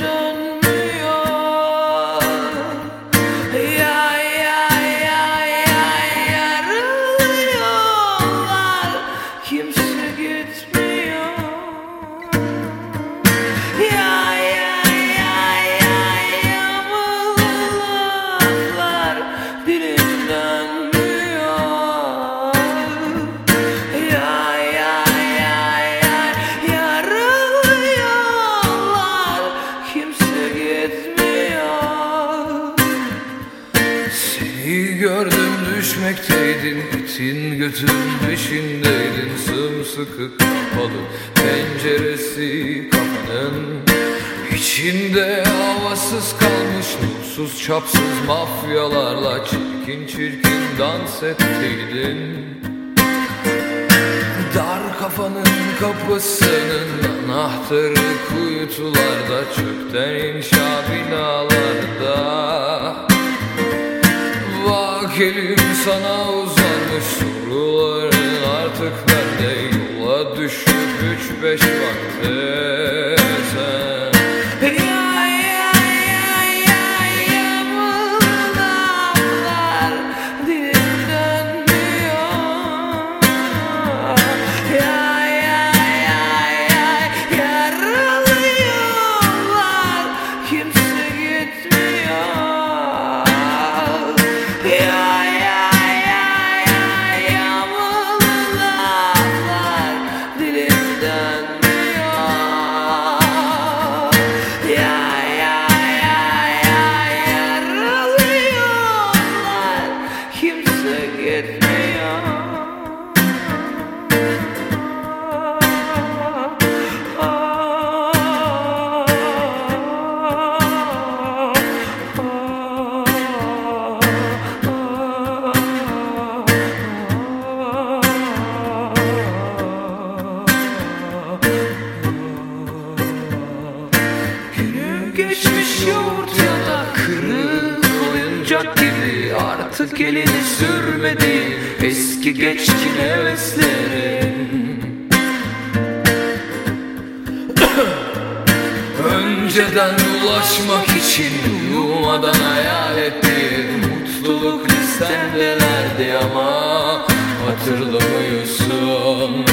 shouldn't Gördüm düşmekteydin. İtin götün peşindeydin. Sımsıkı kapalı penceresi kafanın İçinde. Havasız kalmış nursuz çapsız mafyalarla Çirkin çirkin dans ettiydin. Dar kafanın kapısının anahtarı kuytularda Çökten inşa binalarda düşüp üç beş vakte sen Artık elini sürmedi eski geçkin heveslerin. Önceden ulaşmak için uyumadan hayal ettiğin Mutluluk listendelerdi ama Hatırlamıyorsun